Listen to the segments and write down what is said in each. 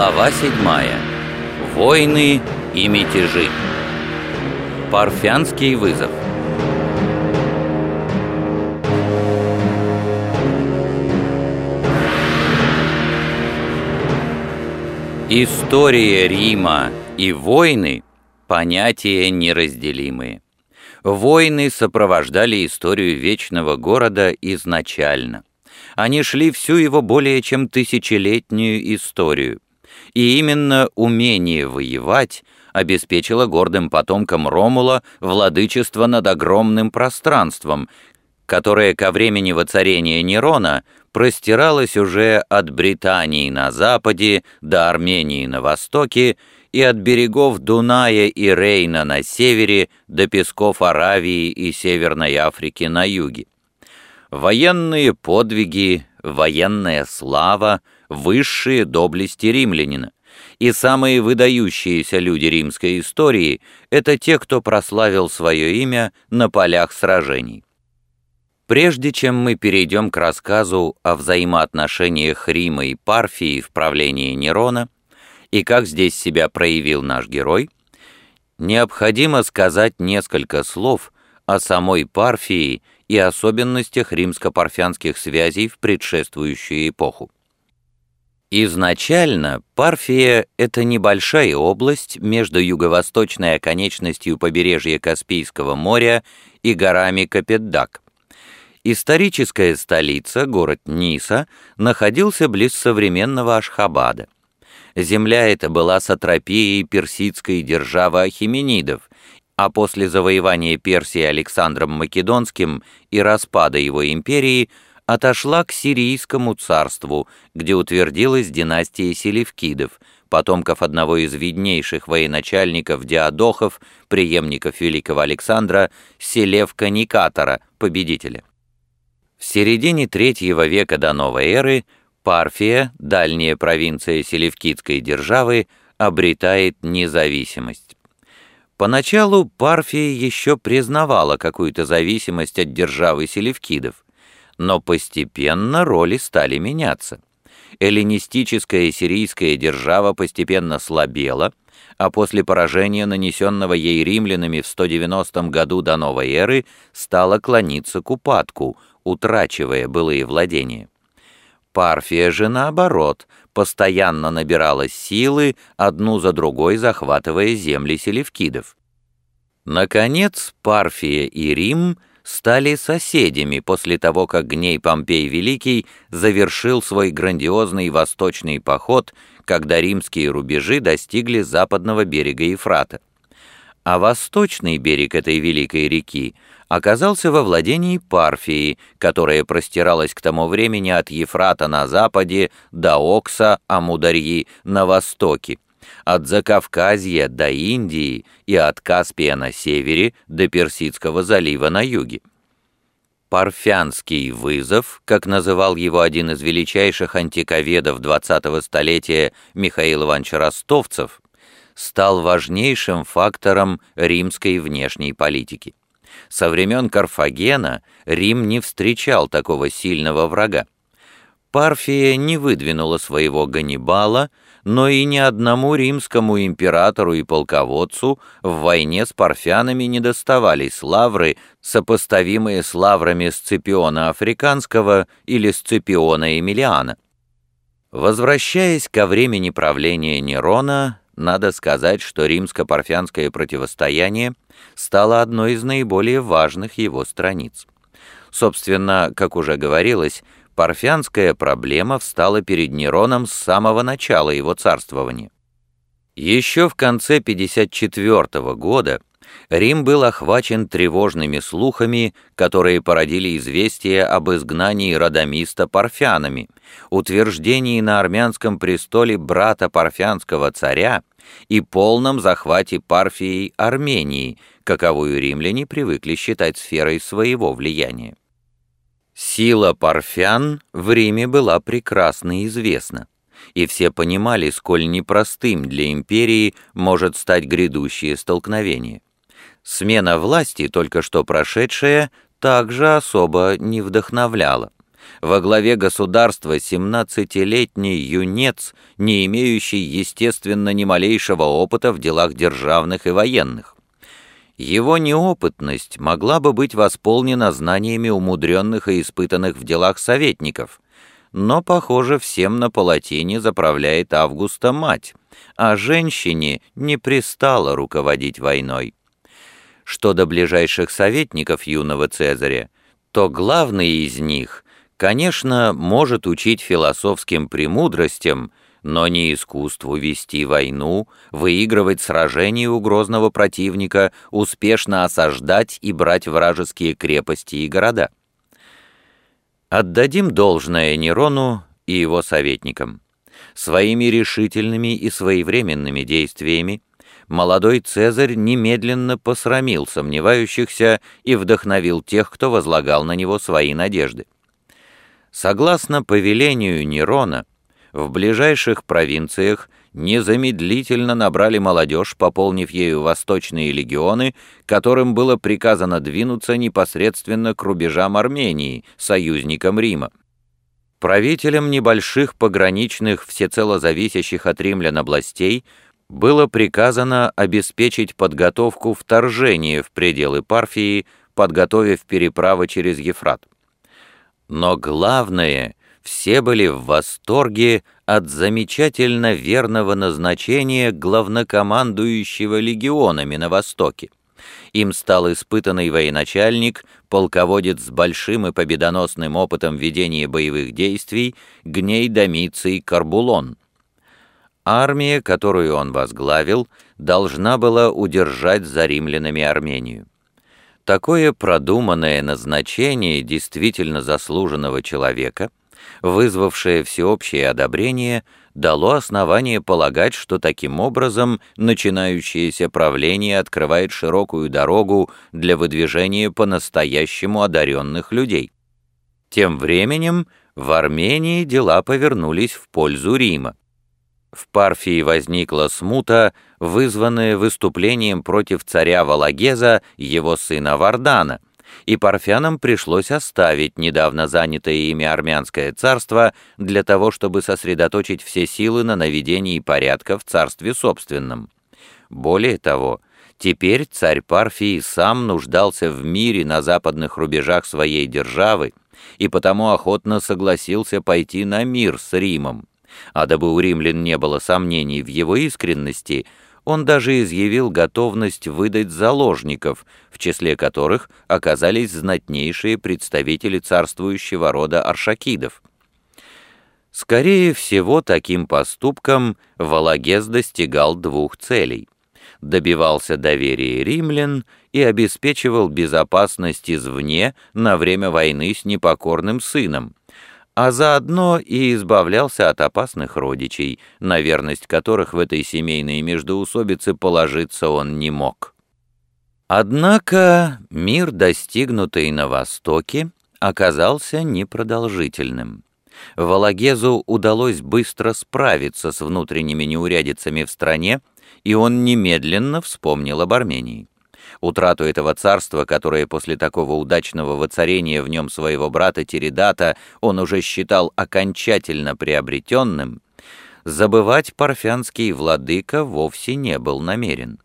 Глава 7. Войны и мятежи. Парфянский вызов. История Рима и войны – понятия неразделимые. Войны сопровождали историю вечного города изначально. Они шли всю его более чем тысячелетнюю историю. И именно умение воевать обеспечило гордым потомкам Ромула владычество над огромным пространством, которое ко времени воцарения Нерона простиралось уже от Британии на западе до Армении на востоке и от берегов Дуная и Рейна на севере до песков Аравии и Северной Африки на юге. Военные подвиги, военная слава, высшие доблести римлянина. И самые выдающиеся люди римской истории – это те, кто прославил свое имя на полях сражений. Прежде чем мы перейдем к рассказу о взаимоотношениях Рима и Парфии в правлении Нерона и как здесь себя проявил наш герой, необходимо сказать несколько слов о самой Парфии и особенностях римско-парфянских связей в предшествующую эпоху. Изначально Парфия — это небольшая область между юго-восточной оконечностью побережья Каспийского моря и горами Капетдак. Историческая столица, город Ниса, находился близ современного Ашхабада. Земля эта была сатропией персидской державы Ахименидов а после завоевания Персии Александром Македонским и распада его империи отошла к Сирийскому царству, где утвердилась династия Селевкидов, потомков одного из виднейших военачальников Диадохов, преемников великого Александра, Селевка Никатора, победителя. В середине третьего века до новой эры Парфия, дальняя провинция Селевкидской державы, обретает независимость. Поначалу Парфия еще признавала какую-то зависимость от державы селевкидов, но постепенно роли стали меняться. Эллинистическая сирийская держава постепенно слабела, а после поражения, нанесенного ей римлянами в 190 году до новой эры, стала клониться к упадку, утрачивая былые владения. Парфия же, наоборот, постоянно набирала силы, одну за другой захватывая земли селевкидов. Наконец, Парфия и Рим стали соседями после того, как Гней Помпей Великий завершил свой грандиозный восточный поход, когда римские рубежи достигли западного берега Ефрата. А восточный берег этой великой реки оказался во владении Парфии, которая простиралась к тому времени от Ефрата на западе до Окса, Амударьи на востоке, от Закавказья до Индии и от Каспия на севере до Персидского залива на юге. Парфянский вызов, как называл его один из величайших антиковедов 20-го столетия Михаил Иванович Ростовцев, стал важнейшим фактором римской внешней политики. Со времен Карфагена Рим не встречал такого сильного врага. Парфия не выдвинула своего Ганнибала, но и ни одному римскому императору и полководцу в войне с парфянами не доставались лавры, сопоставимые с лаврами Сципиона Африканского или Сципиона Эмилиана. Возвращаясь ко времени правления Нерона, надо сказать, что римско-парфянское противостояние стало одной из наиболее важных его страниц. Собственно, как уже говорилось, парфянская проблема встала перед Нероном с самого начала его царствования. Еще в конце 54 года Рим был охвачен тревожными слухами, которые породили известие об изгнании Радамиста парфянами, утверждении на армянском престоле брата парфянского царя и полном захвате Парфией Армении, каковую римляне привыкли считать сферой своего влияния. Сила парфян в Риме была прекрасно известна, и все понимали, сколь непростым для империи может стать грядущее столкновение. Смена власти, только что прошедшая, также особо не вдохновляла. Во главе государства 17-летний юнец, не имеющий, естественно, ни малейшего опыта в делах державных и военных. Его неопытность могла бы быть восполнена знаниями умудренных и испытанных в делах советников, но, похоже, всем на палатине заправляет Августа мать, а женщине не пристало руководить войной. Что до ближайших советников юного Цезаря, то главный из них, конечно, может учить философским премудростям, но не искусству вести войну, выигрывать сражения у грозного противника, успешно осаждать и брать вражеские крепости и города. Отдадим должное Нерону и его советникам. Своими решительными и своевременными действиями молодой Цезарь немедленно посрамил сомневающихся и вдохновил тех, кто возлагал на него свои надежды. Согласно повелению Нерона, в ближайших провинциях незамедлительно набрали молодежь, пополнив ею восточные легионы, которым было приказано двинуться непосредственно к рубежам Армении, союзникам Рима. Правителям небольших пограничных, всецело зависящих от римлян областей, было приказано обеспечить подготовку вторжения в пределы Парфии, подготовив переправы через Ефрат. Но главное — все были в восторге от замечательно верного назначения главнокомандующего легионами на Востоке. Им стал испытанный военачальник, полководец с большим и победоносным опытом ведения боевых действий, Гней Домиций Карбулон. Армия, которую он возглавил, должна была удержать за римлянами Армению. Такое продуманное назначение действительно заслуженного человека — вызвавшее всеобщее одобрение, дало основание полагать, что таким образом начинающееся правление открывает широкую дорогу для выдвижения по-настоящему одаренных людей. Тем временем в Армении дела повернулись в пользу Рима. В Парфии возникла смута, вызванная выступлением против царя Валагеза, его сына Вардана – и парфянам пришлось оставить недавно занятое ими армянское царство для того, чтобы сосредоточить все силы на наведении порядка в царстве собственном. Более того, теперь царь Парфии сам нуждался в мире на западных рубежах своей державы и потому охотно согласился пойти на мир с Римом. А дабы у римлян не было сомнений в его искренности, он даже изъявил готовность выдать заложников, в числе которых оказались знатнейшие представители царствующего рода аршакидов. Скорее всего, таким поступком Валагез достигал двух целей. Добивался доверия римлян и обеспечивал безопасность извне на время войны с непокорным сыном, а заодно и избавлялся от опасных родичей, на верность которых в этой семейной междоусобице положиться он не мог. Однако мир, достигнутый на Востоке, оказался непродолжительным. Валагезу удалось быстро справиться с внутренними неурядицами в стране, и он немедленно вспомнил об Армении. Утрату этого царства, которое после такого удачного воцарения в нем своего брата Тиридата он уже считал окончательно приобретенным, забывать парфянский владыка вовсе не был намерен.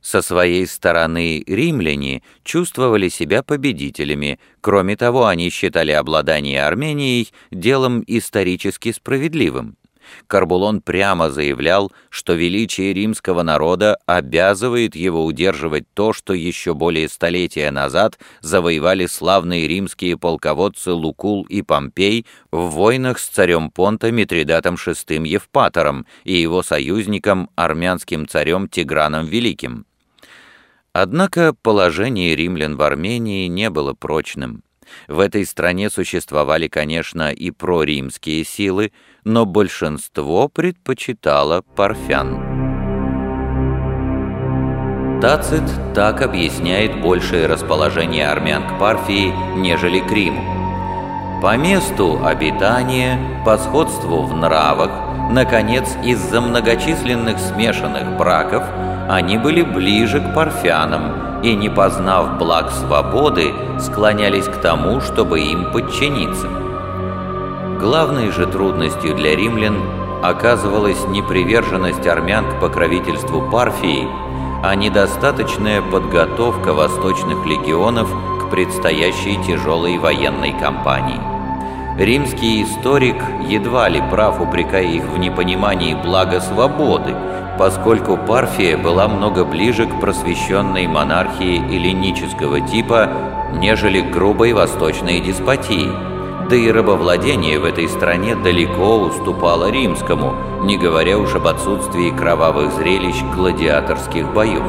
Со своей стороны римляне чувствовали себя победителями, кроме того, они считали обладание Арменией делом исторически справедливым. Карбулон прямо заявлял, что величие римского народа обязывает его удерживать то, что еще более столетия назад завоевали славные римские полководцы Лукул и Помпей в войнах с царем Понта Митридатом VI Евпатором и его союзником армянским царем Тиграном Великим. Однако положение римлян в Армении не было прочным. В этой стране существовали, конечно, и проримские силы, но большинство предпочитало парфян. Тацит так объясняет большее расположение армян к Парфии, нежели к Риму. По месту обитания, по сходству в нравах, наконец, из-за многочисленных смешанных браков, они были ближе к парфянам и, не познав благ свободы, склонялись к тому, чтобы им подчиниться. Главной же трудностью для римлян оказывалась не приверженность армян к покровительству Парфии, а недостаточная подготовка восточных легионов к предстоящей тяжелой военной кампании. Римский историк едва ли прав, упрекая их в непонимании блага свободы, поскольку Парфия была много ближе к просвещенной монархии эллинического типа, нежели к грубой восточной деспотии. Да и рабовладение в этой стране далеко уступало римскому, не говоря уж об отсутствии кровавых зрелищ гладиаторских боев.